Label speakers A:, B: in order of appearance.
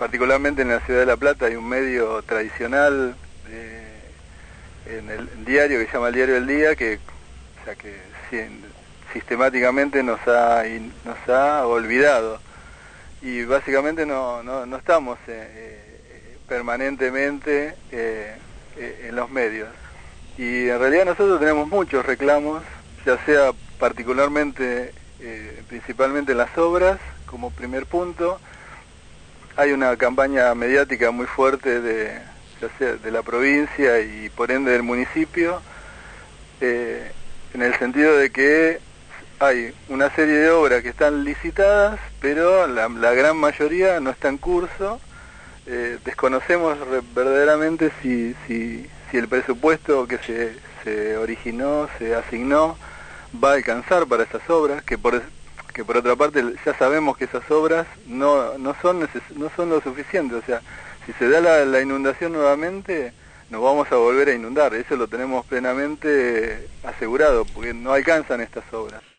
A: particularmente en la ciudad de La Plata hay un medio tradicional eh, en el diario que se llama el Diario del Día, que, o sea, que sistemáticamente nos ha, nos ha olvidado. Y básicamente no, no, no estamos eh, eh, permanentemente en los medios. Y en realidad nosotros tenemos muchos reclamos, ya sea particularmente, principalmente en las obras, como primer punto, hay una campaña mediática muy fuerte de, de la provincia y por ende del municipio, eh, en el sentido de que hay una serie de obras que están licitadas, pero la, gran mayoría no está en curso. Eh, desconocemos verdaderamente si, si, si, el presupuesto que se, se originó, se asignó, va a alcanzar para esas obras, que por, que por otra parte ya sabemos que esas obras no, no, son, no son lo suficiente, o sea, si se da la, la, inundación nuevamente, nos vamos a volver a inundar, eso lo tenemos plenamente asegurado, porque no alcanzan estas obras.